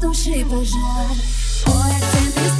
quiero pa' tu sempre Boy,